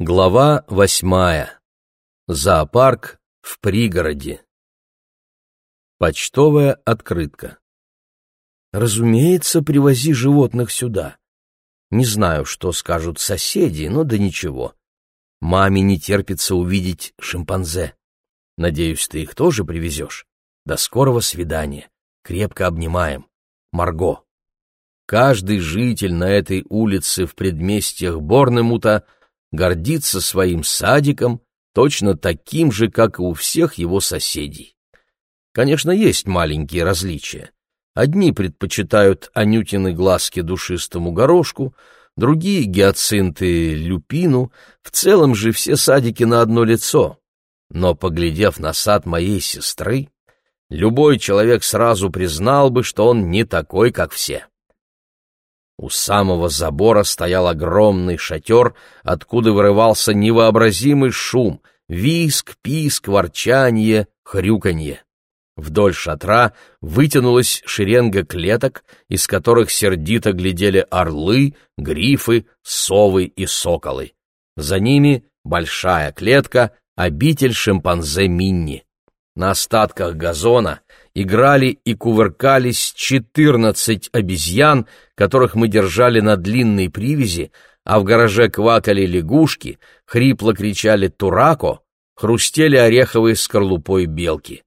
Глава восьмая. Зоопарк в пригороде. Почтовая открытка. Разумеется, привози животных сюда. Не знаю, что скажут соседи, но да ничего. Маме не терпится увидеть шимпанзе. Надеюсь, ты их тоже привезешь. До скорого свидания. Крепко обнимаем. Марго. Каждый житель на этой улице в предместьях Борнемута — гордится своим садиком, точно таким же, как и у всех его соседей. Конечно, есть маленькие различия. Одни предпочитают анютины глазки душистому горошку, другие — гиацинты люпину, в целом же все садики на одно лицо. Но, поглядев на сад моей сестры, любой человек сразу признал бы, что он не такой, как все. У самого забора стоял огромный шатер, откуда вырывался невообразимый шум — виск, писк, ворчанье, хрюканье. Вдоль шатра вытянулась шеренга клеток, из которых сердито глядели орлы, грифы, совы и соколы. За ними большая клетка, обитель шимпанзе Минни. На остатках газона играли и кувыркались четырнадцать обезьян, которых мы держали на длинной привязи, а в гараже квакали лягушки, хрипло кричали «Турако», хрустели ореховой скорлупой белки.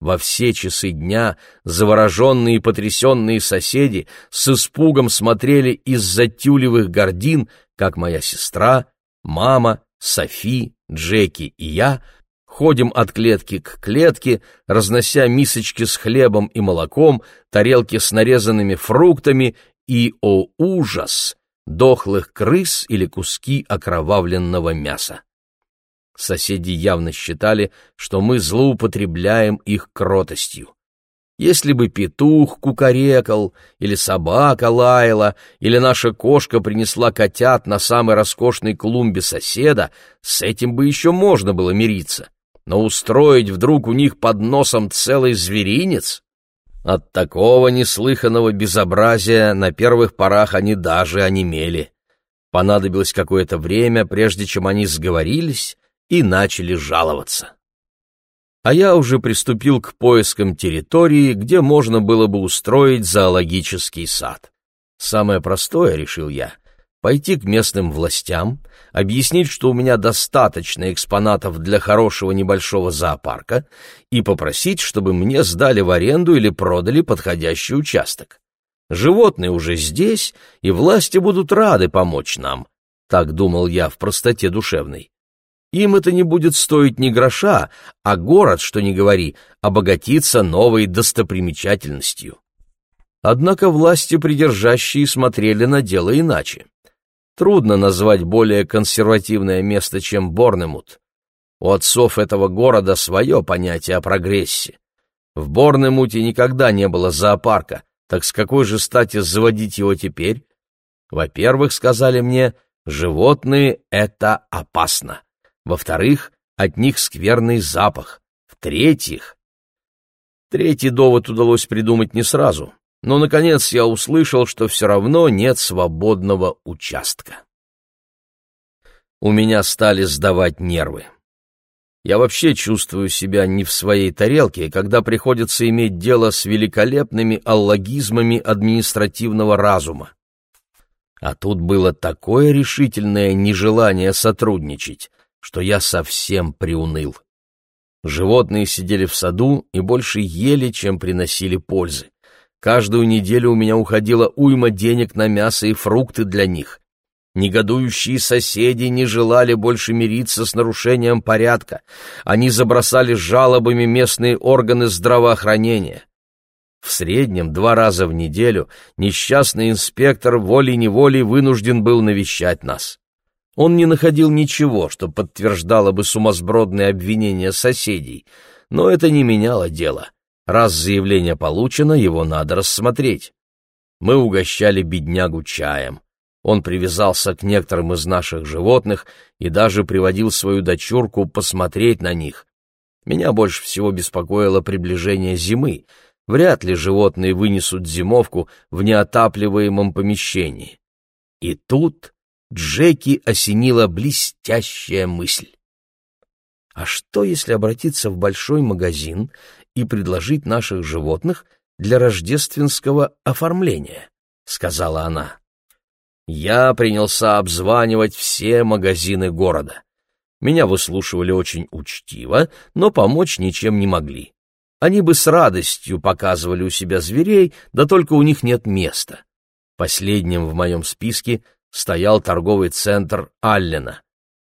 Во все часы дня завороженные и потрясенные соседи с испугом смотрели из-за тюлевых гордин, как моя сестра, мама, Софи, Джеки и я — ходим от клетки к клетке, разнося мисочки с хлебом и молоком, тарелки с нарезанными фруктами и, о ужас, дохлых крыс или куски окровавленного мяса. Соседи явно считали, что мы злоупотребляем их кротостью. Если бы петух кукарекал, или собака лаяла, или наша кошка принесла котят на самой роскошной клумбе соседа, с этим бы еще можно было мириться но устроить вдруг у них под носом целый зверинец? От такого неслыханного безобразия на первых порах они даже онемели. Понадобилось какое-то время, прежде чем они сговорились и начали жаловаться. А я уже приступил к поискам территории, где можно было бы устроить зоологический сад. Самое простое, решил я, пойти к местным властям, объяснить, что у меня достаточно экспонатов для хорошего небольшого зоопарка, и попросить, чтобы мне сдали в аренду или продали подходящий участок. Животные уже здесь, и власти будут рады помочь нам, так думал я в простоте душевной. Им это не будет стоить ни гроша, а город, что ни говори, обогатится новой достопримечательностью. Однако власти придержащие смотрели на дело иначе. Трудно назвать более консервативное место, чем Борнемут. У отцов этого города свое понятие о прогрессе. В Борнемуте никогда не было зоопарка, так с какой же стати заводить его теперь? Во-первых, сказали мне, животные — это опасно. Во-вторых, от них скверный запах. В-третьих... Третий довод удалось придумать не сразу но, наконец, я услышал, что все равно нет свободного участка. У меня стали сдавать нервы. Я вообще чувствую себя не в своей тарелке, когда приходится иметь дело с великолепными аллогизмами административного разума. А тут было такое решительное нежелание сотрудничать, что я совсем приуныл. Животные сидели в саду и больше ели, чем приносили пользы. Каждую неделю у меня уходила уйма денег на мясо и фрукты для них. Негодующие соседи не желали больше мириться с нарушением порядка. Они забросали жалобами местные органы здравоохранения. В среднем два раза в неделю несчастный инспектор волей-неволей вынужден был навещать нас. Он не находил ничего, что подтверждало бы сумасбродные обвинения соседей, но это не меняло дело. Раз заявление получено, его надо рассмотреть. Мы угощали беднягу чаем. Он привязался к некоторым из наших животных и даже приводил свою дочурку посмотреть на них. Меня больше всего беспокоило приближение зимы. Вряд ли животные вынесут зимовку в неотапливаемом помещении. И тут Джеки осенила блестящая мысль. А что, если обратиться в большой магазин и предложить наших животных для рождественского оформления? — сказала она. Я принялся обзванивать все магазины города. Меня выслушивали очень учтиво, но помочь ничем не могли. Они бы с радостью показывали у себя зверей, да только у них нет места. Последним в моем списке стоял торговый центр Аллена.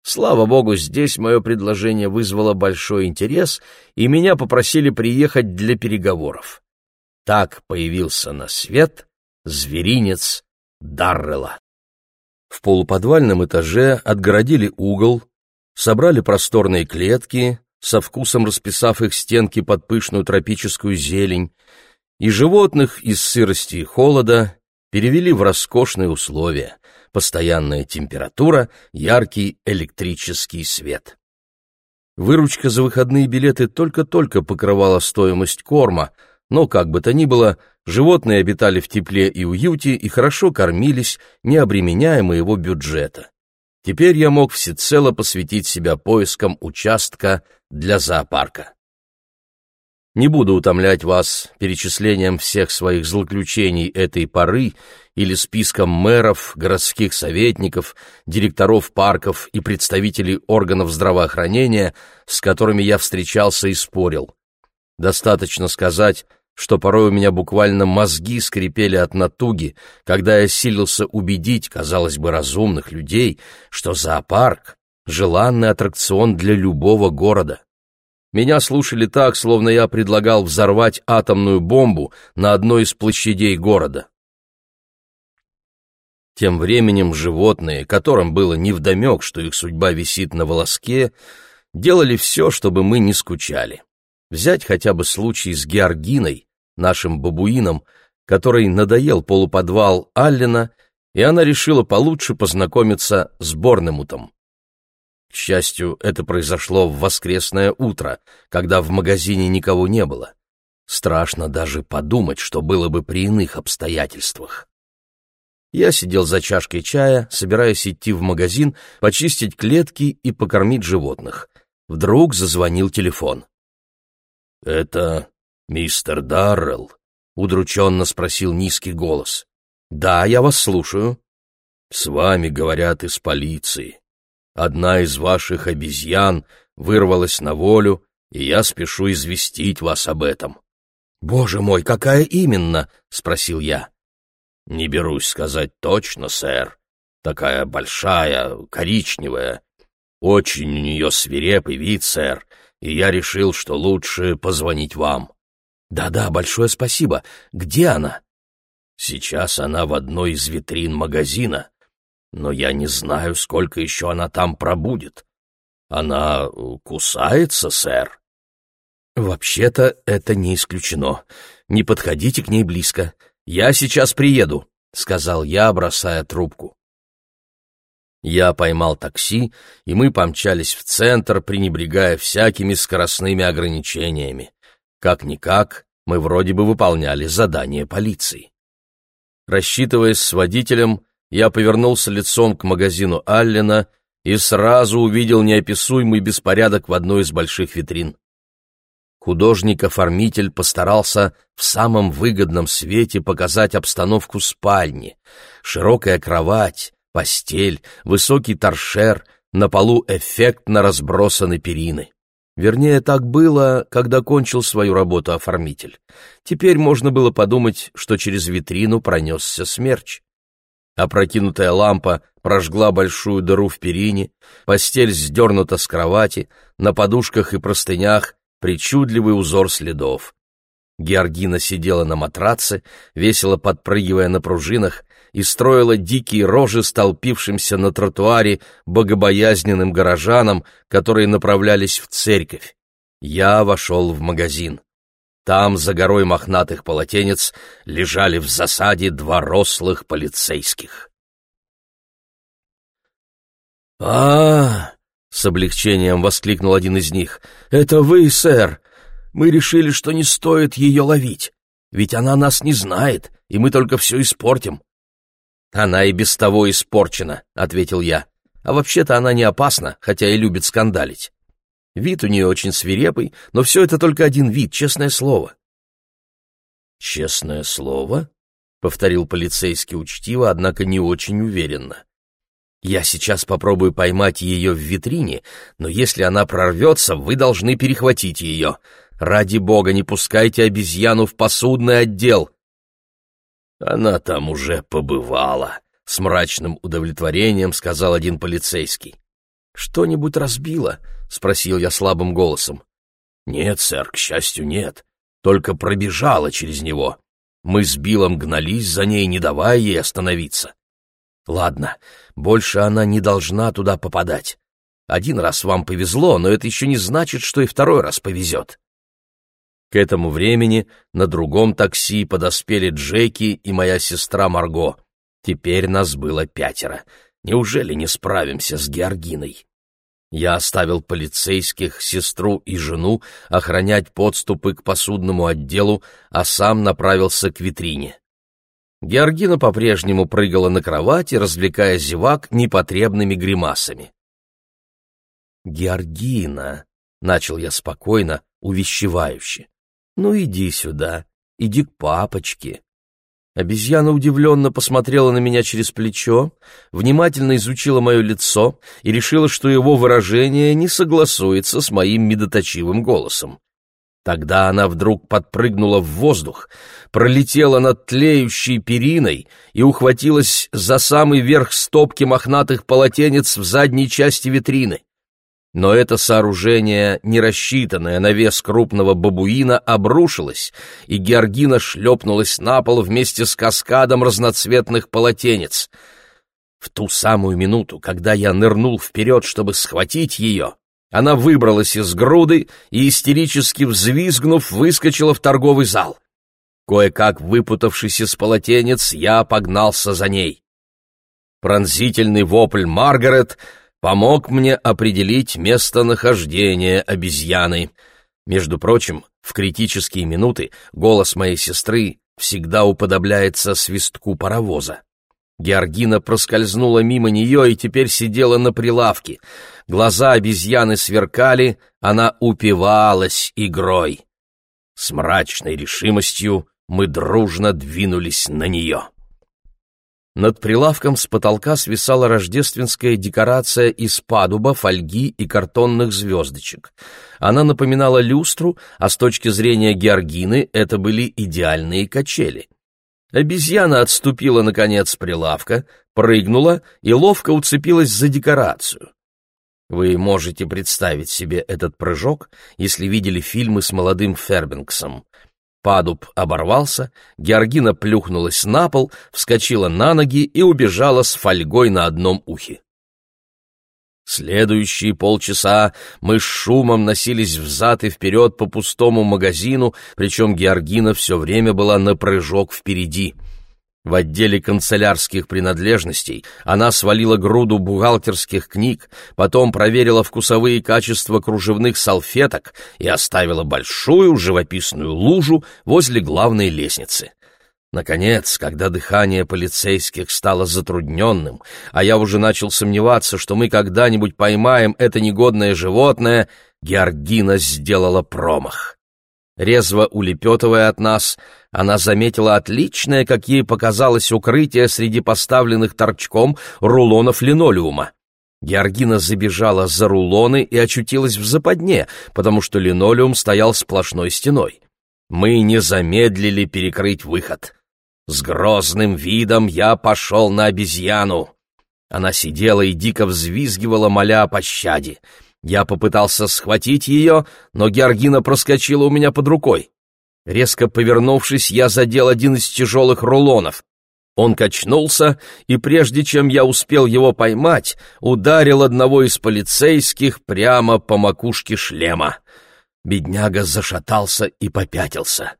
Слава богу, здесь мое предложение вызвало большой интерес, и меня попросили приехать для переговоров. Так появился на свет зверинец Даррела. В полуподвальном этаже отгородили угол, собрали просторные клетки, со вкусом расписав их стенки под пышную тропическую зелень, и животных из сырости и холода перевели в роскошные условия — постоянная температура, яркий электрический свет. Выручка за выходные билеты только-только покрывала стоимость корма, но, как бы то ни было, животные обитали в тепле и уюте и хорошо кормились, не обременяя моего бюджета. Теперь я мог всецело посвятить себя поискам участка для зоопарка. Не буду утомлять вас перечислением всех своих злоключений этой поры или списком мэров, городских советников, директоров парков и представителей органов здравоохранения, с которыми я встречался и спорил. Достаточно сказать, что порой у меня буквально мозги скрипели от натуги, когда я силился убедить, казалось бы, разумных людей, что зоопарк — желанный аттракцион для любого города. Меня слушали так, словно я предлагал взорвать атомную бомбу на одной из площадей города. Тем временем животные, которым было невдомек, что их судьба висит на волоске, делали все, чтобы мы не скучали. Взять хотя бы случай с Георгиной, нашим бабуином, который надоел полуподвал Аллена, и она решила получше познакомиться с Борнемутом. К счастью, это произошло в воскресное утро, когда в магазине никого не было. Страшно даже подумать, что было бы при иных обстоятельствах. Я сидел за чашкой чая, собираясь идти в магазин, почистить клетки и покормить животных. Вдруг зазвонил телефон. «Это мистер Даррелл?» — удрученно спросил низкий голос. «Да, я вас слушаю». «С вами говорят из полиции. Одна из ваших обезьян вырвалась на волю, и я спешу известить вас об этом». «Боже мой, какая именно?» — спросил я. «Не берусь сказать точно, сэр. Такая большая, коричневая. Очень у нее свирепый вид, сэр, и я решил, что лучше позвонить вам». «Да-да, большое спасибо. Где она?» «Сейчас она в одной из витрин магазина но я не знаю, сколько еще она там пробудет. Она кусается, сэр? Вообще-то это не исключено. Не подходите к ней близко. Я сейчас приеду, сказал я, бросая трубку. Я поймал такси, и мы помчались в центр, пренебрегая всякими скоростными ограничениями. Как-никак, мы вроде бы выполняли задание полиции. Рассчитываясь с водителем, я повернулся лицом к магазину Аллена и сразу увидел неописуемый беспорядок в одной из больших витрин. Художник-оформитель постарался в самом выгодном свете показать обстановку спальни. Широкая кровать, постель, высокий торшер, на полу эффектно разбросаны перины. Вернее, так было, когда кончил свою работу оформитель. Теперь можно было подумать, что через витрину пронесся смерч. Опрокинутая лампа прожгла большую дыру в перине, постель сдернута с кровати, на подушках и простынях причудливый узор следов. Георгина сидела на матраце, весело подпрыгивая на пружинах, и строила дикие рожи столпившимся на тротуаре богобоязненным горожанам, которые направлялись в церковь. Я вошел в магазин. Там, за горой мохнатых полотенец, лежали в засаде два рослых полицейских. а, с облегчением воскликнул один из них. «Это вы, сэр! Мы решили, что не стоит ее ловить, ведь она нас не знает, и мы только все испортим». «Она и без того испорчена», — ответил я. «А вообще-то она не опасна, хотя и любит скандалить. Вид у нее очень свирепый, но все это только один вид, честное слово». «Честное слово?» — повторил полицейский учтиво, однако не очень уверенно. «Я сейчас попробую поймать ее в витрине, но если она прорвется, вы должны перехватить ее. Ради бога, не пускайте обезьяну в посудный отдел!» «Она там уже побывала», — с мрачным удовлетворением сказал один полицейский. «Что-нибудь разбило?» — спросил я слабым голосом. «Нет, сэр, к счастью, нет. Только пробежала через него. Мы с Биллом гнались за ней, не давая ей остановиться. Ладно, больше она не должна туда попадать. Один раз вам повезло, но это еще не значит, что и второй раз повезет». К этому времени на другом такси подоспели Джеки и моя сестра Марго. Теперь нас было пятеро. Неужели не справимся с Георгиной? Я оставил полицейских, сестру и жену охранять подступы к посудному отделу, а сам направился к витрине. Георгина по-прежнему прыгала на кровати, развлекая зевак непотребными гримасами. «Георгина», — начал я спокойно, увещевающе, «Ну иди сюда, иди к папочке». Обезьяна удивленно посмотрела на меня через плечо, внимательно изучила мое лицо и решила, что его выражение не согласуется с моим медоточивым голосом. Тогда она вдруг подпрыгнула в воздух, пролетела над тлеющей периной и ухватилась за самый верх стопки мохнатых полотенец в задней части витрины. Но это сооружение, не рассчитанное на вес крупного бабуина, обрушилось, и Георгина шлепнулась на пол вместе с каскадом разноцветных полотенец. В ту самую минуту, когда я нырнул вперед, чтобы схватить ее, она выбралась из груды и, истерически взвизгнув, выскочила в торговый зал. Кое-как выпутавшись из полотенец, я погнался за ней. Пронзительный вопль Маргарет — помог мне определить местонахождение обезьяны. Между прочим, в критические минуты голос моей сестры всегда уподобляется свистку паровоза. Георгина проскользнула мимо нее и теперь сидела на прилавке. Глаза обезьяны сверкали, она упивалась игрой. С мрачной решимостью мы дружно двинулись на нее. Над прилавком с потолка свисала рождественская декорация из падуба, фольги и картонных звездочек. Она напоминала люстру, а с точки зрения Георгины это были идеальные качели. Обезьяна отступила, наконец, с прилавка, прыгнула и ловко уцепилась за декорацию. Вы можете представить себе этот прыжок, если видели фильмы с молодым Фербенксом. Падуб оборвался, Георгина плюхнулась на пол, вскочила на ноги и убежала с фольгой на одном ухе. Следующие полчаса мы с шумом носились взад и вперед по пустому магазину, причем Георгина все время была на прыжок впереди — в отделе канцелярских принадлежностей она свалила груду бухгалтерских книг, потом проверила вкусовые качества кружевных салфеток и оставила большую живописную лужу возле главной лестницы. Наконец, когда дыхание полицейских стало затрудненным, а я уже начал сомневаться, что мы когда-нибудь поймаем это негодное животное, Георгина сделала промах. Резво улепетывая от нас, она заметила отличное, как ей показалось, укрытие среди поставленных торчком рулонов линолеума. Георгина забежала за рулоны и очутилась в западне, потому что линолеум стоял сплошной стеной. Мы не замедлили перекрыть выход. С грозным видом я пошел на обезьяну. Она сидела и дико взвизгивала, моля о пощаде. Я попытался схватить ее, но Георгина проскочила у меня под рукой. Резко повернувшись, я задел один из тяжелых рулонов. Он качнулся, и прежде чем я успел его поймать, ударил одного из полицейских прямо по макушке шлема. Бедняга зашатался и попятился.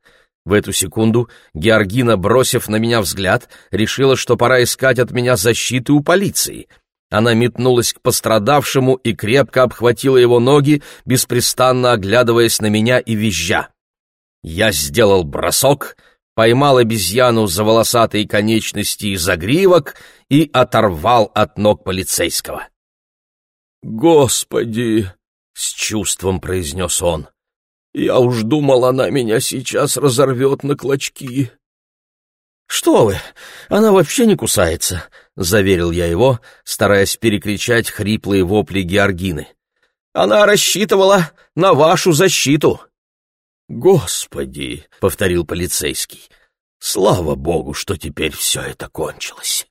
В эту секунду Георгина, бросив на меня взгляд, решила, что пора искать от меня защиты у полиции — она метнулась к пострадавшему и крепко обхватила его ноги, беспрестанно оглядываясь на меня и визжа. Я сделал бросок, поймал обезьяну за волосатые конечности и загривок и оторвал от ног полицейского. «Господи!» — с чувством произнес он. «Я уж думал, она меня сейчас разорвет на клочки». «Что вы, она вообще не кусается», — заверил я его, стараясь перекричать хриплые вопли Георгины. «Она рассчитывала на вашу защиту». «Господи!» — повторил полицейский. «Слава богу, что теперь все это кончилось!»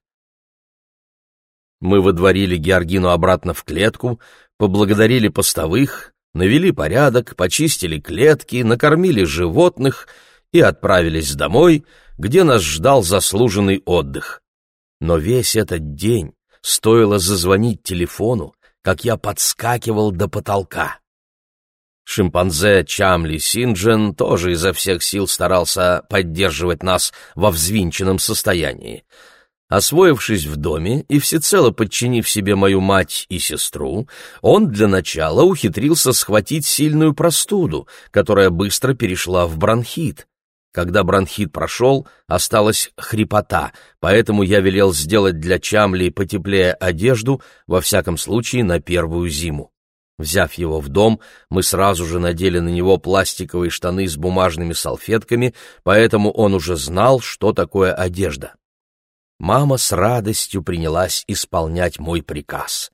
Мы водворили Георгину обратно в клетку, поблагодарили постовых, навели порядок, почистили клетки, накормили животных и отправились домой, где нас ждал заслуженный отдых. Но весь этот день стоило зазвонить телефону, как я подскакивал до потолка. Шимпанзе Чамли Синджен тоже изо всех сил старался поддерживать нас во взвинченном состоянии. Освоившись в доме и всецело подчинив себе мою мать и сестру, он для начала ухитрился схватить сильную простуду, которая быстро перешла в бронхит. Когда бронхит прошел, осталась хрипота, поэтому я велел сделать для Чамли потеплее одежду, во всяком случае на первую зиму. Взяв его в дом, мы сразу же надели на него пластиковые штаны с бумажными салфетками, поэтому он уже знал, что такое одежда. Мама с радостью принялась исполнять мой приказ.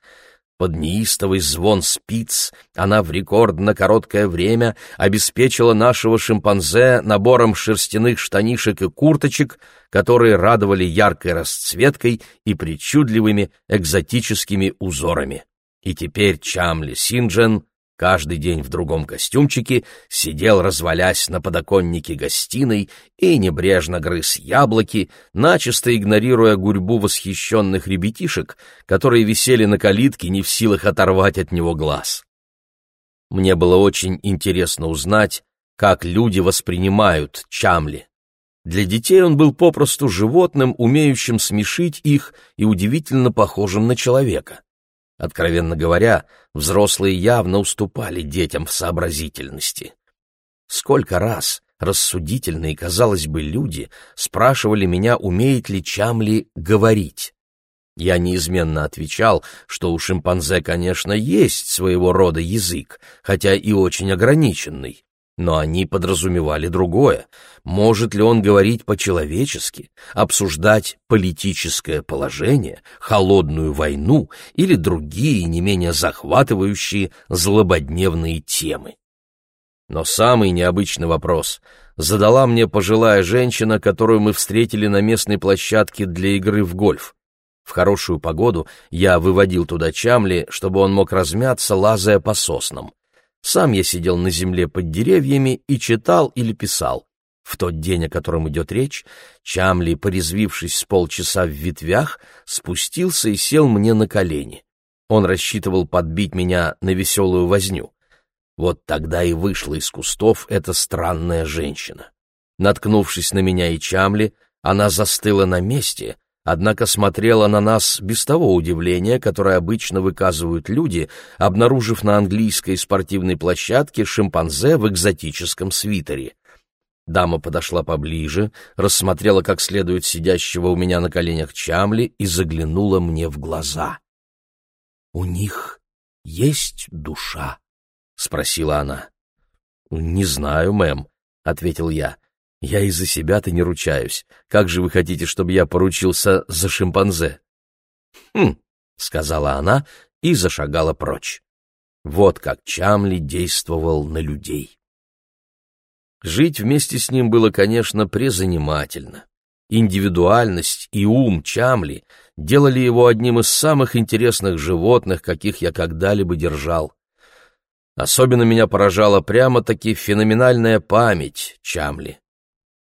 Под неистовый звон спиц она в рекордно короткое время обеспечила нашего шимпанзе набором шерстяных штанишек и курточек, которые радовали яркой расцветкой и причудливыми экзотическими узорами. И теперь Чамли Синджен каждый день в другом костюмчике сидел, развалясь на подоконнике гостиной и небрежно грыз яблоки, начисто игнорируя гурьбу восхищенных ребятишек, которые висели на калитке, не в силах оторвать от него глаз. Мне было очень интересно узнать, как люди воспринимают Чамли. Для детей он был попросту животным, умеющим смешить их и удивительно похожим на человека. Откровенно говоря, взрослые явно уступали детям в сообразительности. Сколько раз рассудительные, казалось бы, люди спрашивали меня, умеет ли Чамли говорить. Я неизменно отвечал, что у шимпанзе, конечно, есть своего рода язык, хотя и очень ограниченный. Но они подразумевали другое. Может ли он говорить по-человечески, обсуждать политическое положение, холодную войну или другие не менее захватывающие злободневные темы? Но самый необычный вопрос задала мне пожилая женщина, которую мы встретили на местной площадке для игры в гольф. В хорошую погоду я выводил туда Чамли, чтобы он мог размяться, лазая по соснам. Сам я сидел на земле под деревьями и читал или писал. В тот день, о котором идет речь, Чамли, порезвившись с полчаса в ветвях, спустился и сел мне на колени. Он рассчитывал подбить меня на веселую возню. Вот тогда и вышла из кустов эта странная женщина. Наткнувшись на меня и Чамли, она застыла на месте, однако смотрела на нас без того удивления, которое обычно выказывают люди, обнаружив на английской спортивной площадке шимпанзе в экзотическом свитере. Дама подошла поближе, рассмотрела как следует сидящего у меня на коленях Чамли и заглянула мне в глаза. «У них есть душа?» — спросила она. «Не знаю, мэм», — ответил я. Я и за себя-то не ручаюсь. Как же вы хотите, чтобы я поручился за шимпанзе? Хм, сказала она и зашагала прочь. Вот как Чамли действовал на людей. Жить вместе с ним было, конечно, презанимательно. Индивидуальность и ум Чамли делали его одним из самых интересных животных, каких я когда-либо держал. Особенно меня поражала прямо-таки феноменальная память Чамли.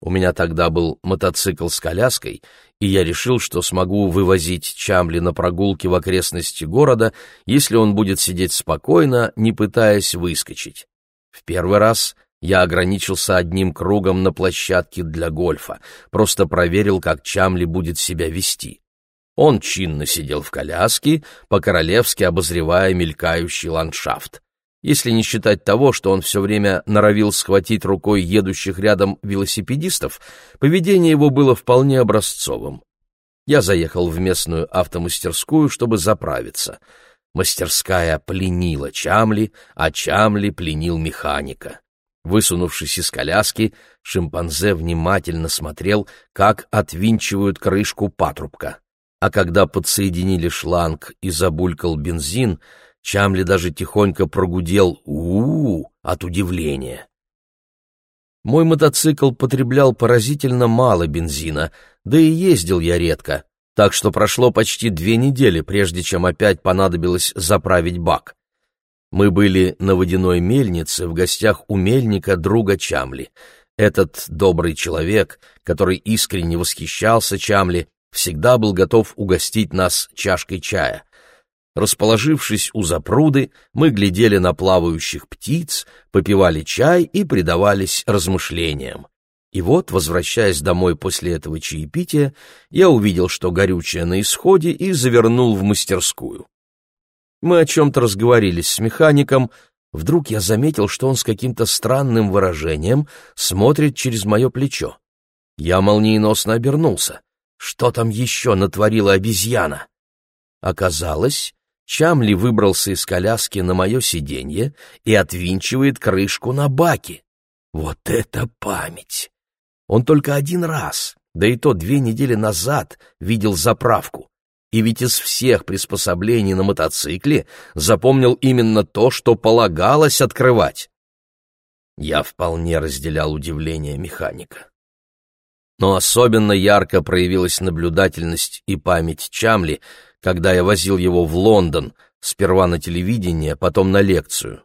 У меня тогда был мотоцикл с коляской, и я решил, что смогу вывозить Чамли на прогулки в окрестности города, если он будет сидеть спокойно, не пытаясь выскочить. В первый раз я ограничился одним кругом на площадке для гольфа, просто проверил, как Чамли будет себя вести. Он чинно сидел в коляске, по-королевски обозревая мелькающий ландшафт. Если не считать того, что он все время норовил схватить рукой едущих рядом велосипедистов, поведение его было вполне образцовым. Я заехал в местную автомастерскую, чтобы заправиться. Мастерская пленила Чамли, а Чамли пленил механика. Высунувшись из коляски, шимпанзе внимательно смотрел, как отвинчивают крышку патрубка. А когда подсоединили шланг и забулькал бензин, Чамли даже тихонько прогудел у, -у, -у от удивления. Мой мотоцикл потреблял поразительно мало бензина, да и ездил я редко, так что прошло почти две недели, прежде чем опять понадобилось заправить бак. Мы были на водяной мельнице в гостях у мельника друга Чамли. Этот добрый человек, который искренне восхищался Чамли, всегда был готов угостить нас чашкой чая. Расположившись у запруды, мы глядели на плавающих птиц, попивали чай и предавались размышлениям. И вот, возвращаясь домой после этого чаепития, я увидел, что горючее на исходе, и завернул в мастерскую. Мы о чем-то разговорились с механиком, вдруг я заметил, что он с каким-то странным выражением смотрит через мое плечо. Я молниеносно обернулся. Что там еще натворила обезьяна? Оказалось, Чамли выбрался из коляски на мое сиденье и отвинчивает крышку на баке. Вот это память! Он только один раз, да и то две недели назад, видел заправку. И ведь из всех приспособлений на мотоцикле запомнил именно то, что полагалось открывать. Я вполне разделял удивление механика. Но особенно ярко проявилась наблюдательность и память Чамли, когда я возил его в Лондон, сперва на телевидение, потом на лекцию.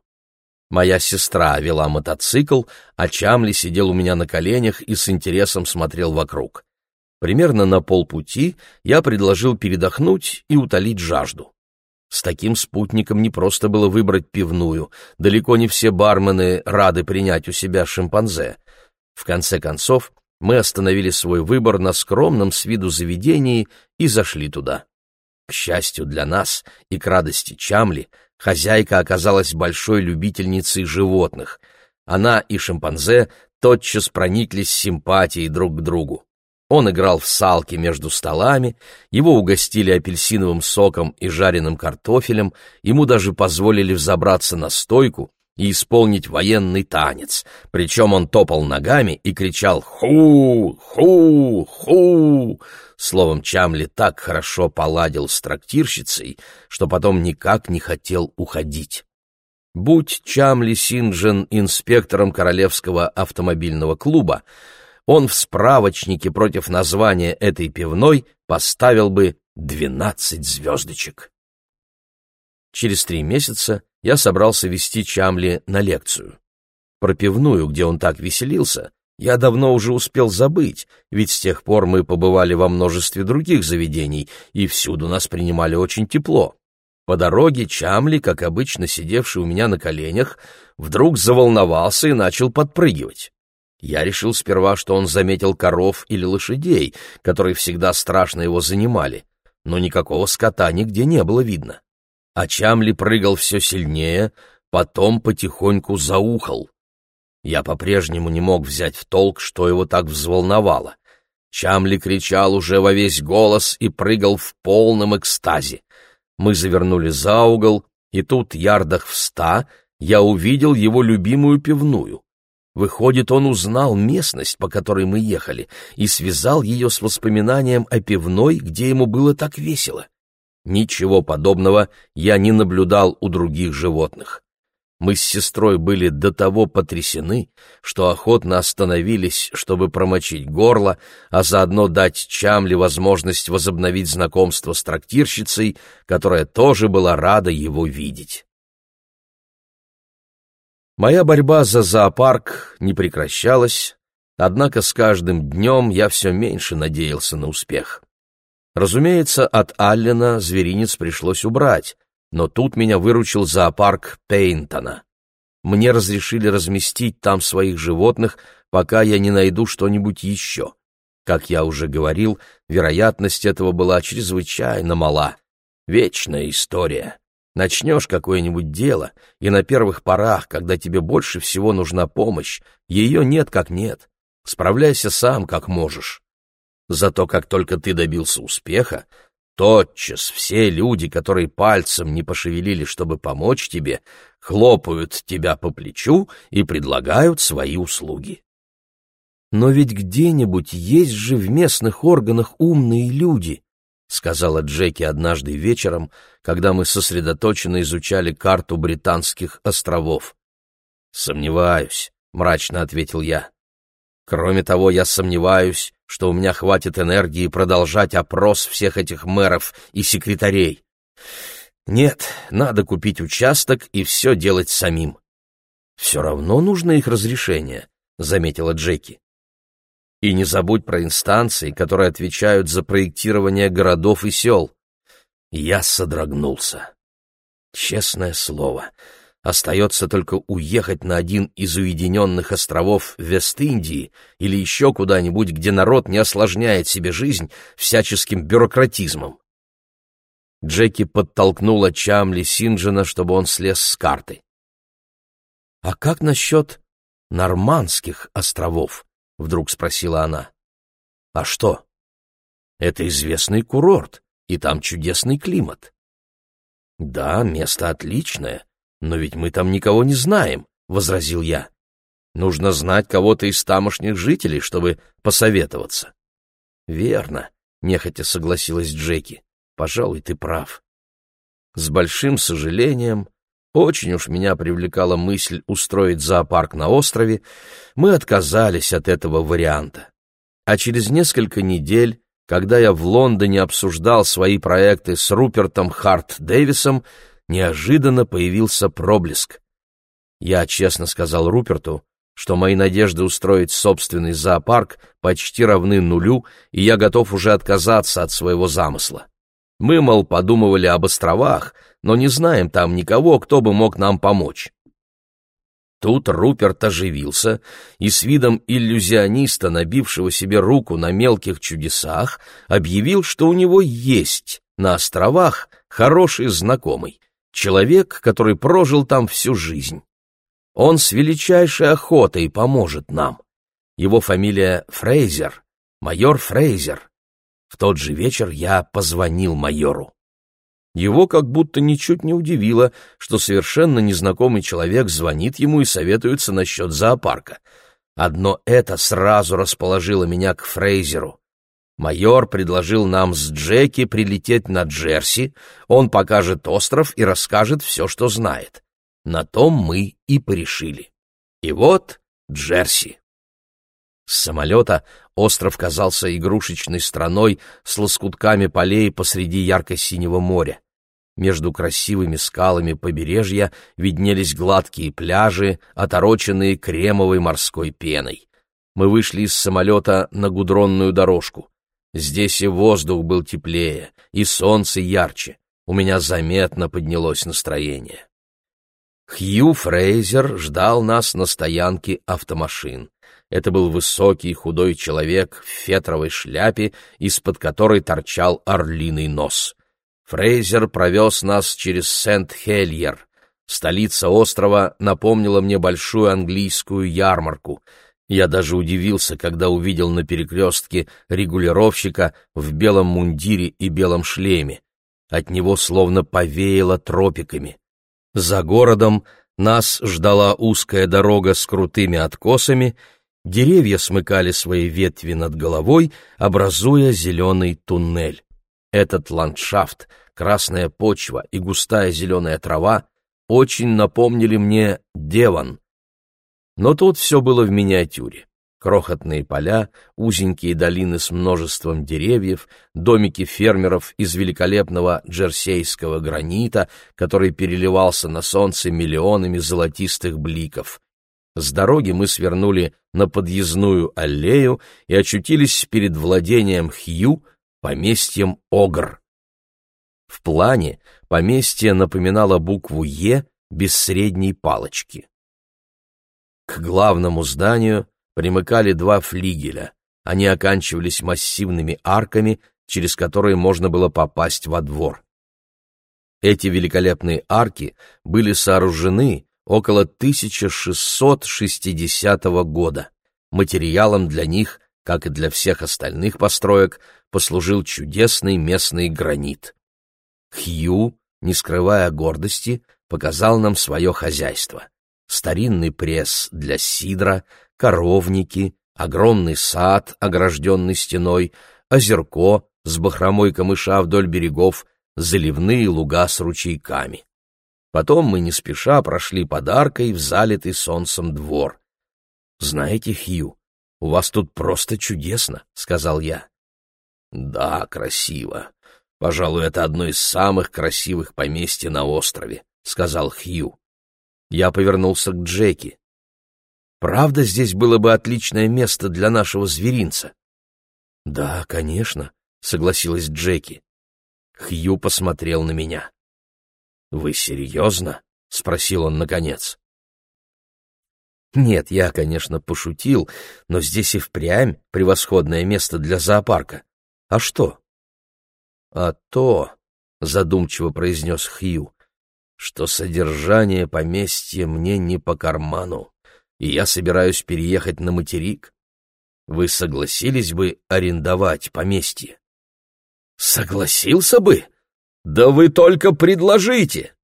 Моя сестра вела мотоцикл, а Чамли сидел у меня на коленях и с интересом смотрел вокруг. Примерно на полпути я предложил передохнуть и утолить жажду. С таким спутником не просто было выбрать пивную, далеко не все бармены рады принять у себя шимпанзе. В конце концов, мы остановили свой выбор на скромном с виду заведении и зашли туда. К счастью для нас и к радости Чамли, хозяйка оказалась большой любительницей животных. Она и шимпанзе тотчас прониклись симпатией друг к другу. Он играл в салки между столами, его угостили апельсиновым соком и жареным картофелем, ему даже позволили взобраться на стойку и исполнить военный танец, причем он топал ногами и кричал «Ху! Ху! Ху!». Словом, Чамли так хорошо поладил с трактирщицей, что потом никак не хотел уходить. Будь Чамли Синджен инспектором Королевского автомобильного клуба, он в справочнике против названия этой пивной поставил бы двенадцать звездочек. Через три месяца я собрался вести Чамли на лекцию. Про пивную, где он так веселился, я давно уже успел забыть, ведь с тех пор мы побывали во множестве других заведений, и всюду нас принимали очень тепло. По дороге Чамли, как обычно сидевший у меня на коленях, вдруг заволновался и начал подпрыгивать. Я решил сперва, что он заметил коров или лошадей, которые всегда страшно его занимали, но никакого скота нигде не было видно а Чамли прыгал все сильнее, потом потихоньку заухал. Я по-прежнему не мог взять в толк, что его так взволновало. Чамли кричал уже во весь голос и прыгал в полном экстазе. Мы завернули за угол, и тут, ярдах в ста, я увидел его любимую пивную. Выходит, он узнал местность, по которой мы ехали, и связал ее с воспоминанием о пивной, где ему было так весело. Ничего подобного я не наблюдал у других животных. Мы с сестрой были до того потрясены, что охотно остановились, чтобы промочить горло, а заодно дать Чамли возможность возобновить знакомство с трактирщицей, которая тоже была рада его видеть. Моя борьба за зоопарк не прекращалась, однако с каждым днем я все меньше надеялся на успех. Разумеется, от Аллена зверинец пришлось убрать, но тут меня выручил зоопарк Пейнтона. Мне разрешили разместить там своих животных, пока я не найду что-нибудь еще. Как я уже говорил, вероятность этого была чрезвычайно мала. Вечная история. Начнешь какое-нибудь дело, и на первых порах, когда тебе больше всего нужна помощь, ее нет как нет. Справляйся сам, как можешь. Зато как только ты добился успеха, тотчас все люди, которые пальцем не пошевелили, чтобы помочь тебе, хлопают тебя по плечу и предлагают свои услуги. Но ведь где-нибудь есть же в местных органах умные люди, сказала Джеки однажды вечером, когда мы сосредоточенно изучали карту британских островов. Сомневаюсь, мрачно ответил я. Кроме того, я сомневаюсь, что у меня хватит энергии продолжать опрос всех этих мэров и секретарей. Нет, надо купить участок и все делать самим. Все равно нужно их разрешение, заметила Джеки. И не забудь про инстанции, которые отвечают за проектирование городов и сел. Я содрогнулся. Честное слово, остается только уехать на один из уединенных островов Вест-Индии или еще куда-нибудь, где народ не осложняет себе жизнь всяческим бюрократизмом. Джеки подтолкнула Чамли Синджина, чтобы он слез с карты. «А как насчет Нормандских островов?» — вдруг спросила она. «А что?» «Это известный курорт, и там чудесный климат». «Да, место отличное, но ведь мы там никого не знаем», — возразил я. «Нужно знать кого-то из тамошних жителей, чтобы посоветоваться». «Верно», — нехотя согласилась Джеки. «Пожалуй, ты прав». С большим сожалением очень уж меня привлекала мысль устроить зоопарк на острове, мы отказались от этого варианта. А через несколько недель, когда я в Лондоне обсуждал свои проекты с Рупертом Харт Дэвисом, неожиданно появился проблеск. Я честно сказал Руперту, что мои надежды устроить собственный зоопарк почти равны нулю, и я готов уже отказаться от своего замысла. Мы, мол, подумывали об островах, но не знаем там никого, кто бы мог нам помочь. Тут Руперт оживился и с видом иллюзиониста, набившего себе руку на мелких чудесах, объявил, что у него есть на островах хороший знакомый, человек, который прожил там всю жизнь. Он с величайшей охотой поможет нам. Его фамилия Фрейзер, майор Фрейзер. В тот же вечер я позвонил майору. Его как будто ничуть не удивило, что совершенно незнакомый человек звонит ему и советуется насчет зоопарка. Одно это сразу расположило меня к Фрейзеру. Майор предложил нам с Джеки прилететь на Джерси, он покажет остров и расскажет все, что знает. На том мы и порешили. И вот Джерси. С самолета остров казался игрушечной страной с лоскутками полей посреди ярко-синего моря. Между красивыми скалами побережья виднелись гладкие пляжи, отороченные кремовой морской пеной. Мы вышли из самолета на гудронную дорожку. Здесь и воздух был теплее, и солнце ярче. У меня заметно поднялось настроение. Хью Фрейзер ждал нас на стоянке автомашин. Это был высокий худой человек в фетровой шляпе, из-под которой торчал орлиный нос. Фрейзер провез нас через Сент-Хельер. Столица острова напомнила мне большую английскую ярмарку. Я даже удивился, когда увидел на перекрестке регулировщика в белом мундире и белом шлеме. От него словно повеяло тропиками. За городом нас ждала узкая дорога с крутыми откосами, деревья смыкали свои ветви над головой, образуя зеленый туннель. Этот ландшафт, красная почва и густая зеленая трава очень напомнили мне Деван. Но тут все было в миниатюре. Крохотные поля, узенькие долины с множеством деревьев, домики фермеров из великолепного джерсейского гранита, который переливался на солнце миллионами золотистых бликов. С дороги мы свернули на подъездную аллею и очутились перед владением Хью, поместьем Огр. В плане поместье напоминало букву «Е» без средней палочки. К главному зданию примыкали два флигеля. Они оканчивались массивными арками, через которые можно было попасть во двор. Эти великолепные арки были сооружены около 1660 года. Материалом для них, как и для всех остальных построек, послужил чудесный местный гранит. Хью, не скрывая гордости, показал нам свое хозяйство. Старинный пресс для сидра, коровники, огромный сад, огражденный стеной, озерко с бахромой камыша вдоль берегов, заливные луга с ручейками. Потом мы не спеша прошли подаркой в залитый солнцем двор. «Знаете, Хью, у вас тут просто чудесно», — сказал я. «Да, красиво. Пожалуй, это одно из самых красивых поместьй на острове», — сказал Хью. Я повернулся к Джеки. «Правда, здесь было бы отличное место для нашего зверинца?» «Да, конечно», — согласилась Джеки. Хью посмотрел на меня. «Вы серьезно?» — спросил он наконец. «Нет, я, конечно, пошутил, но здесь и впрямь превосходное место для зоопарка. А что?» «А то», — задумчиво произнес Хью, — «что содержание поместья мне не по карману, и я собираюсь переехать на материк. Вы согласились бы арендовать поместье?» «Согласился бы? Да вы только предложите!»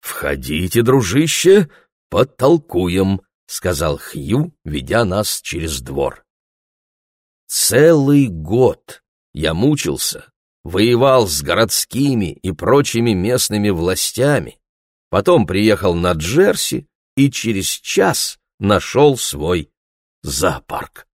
«Входите, дружище, потолкуем», — сказал Хью, ведя нас через двор. Целый год я мучился, воевал с городскими и прочими местными властями, потом приехал на Джерси и через час нашел свой зоопарк.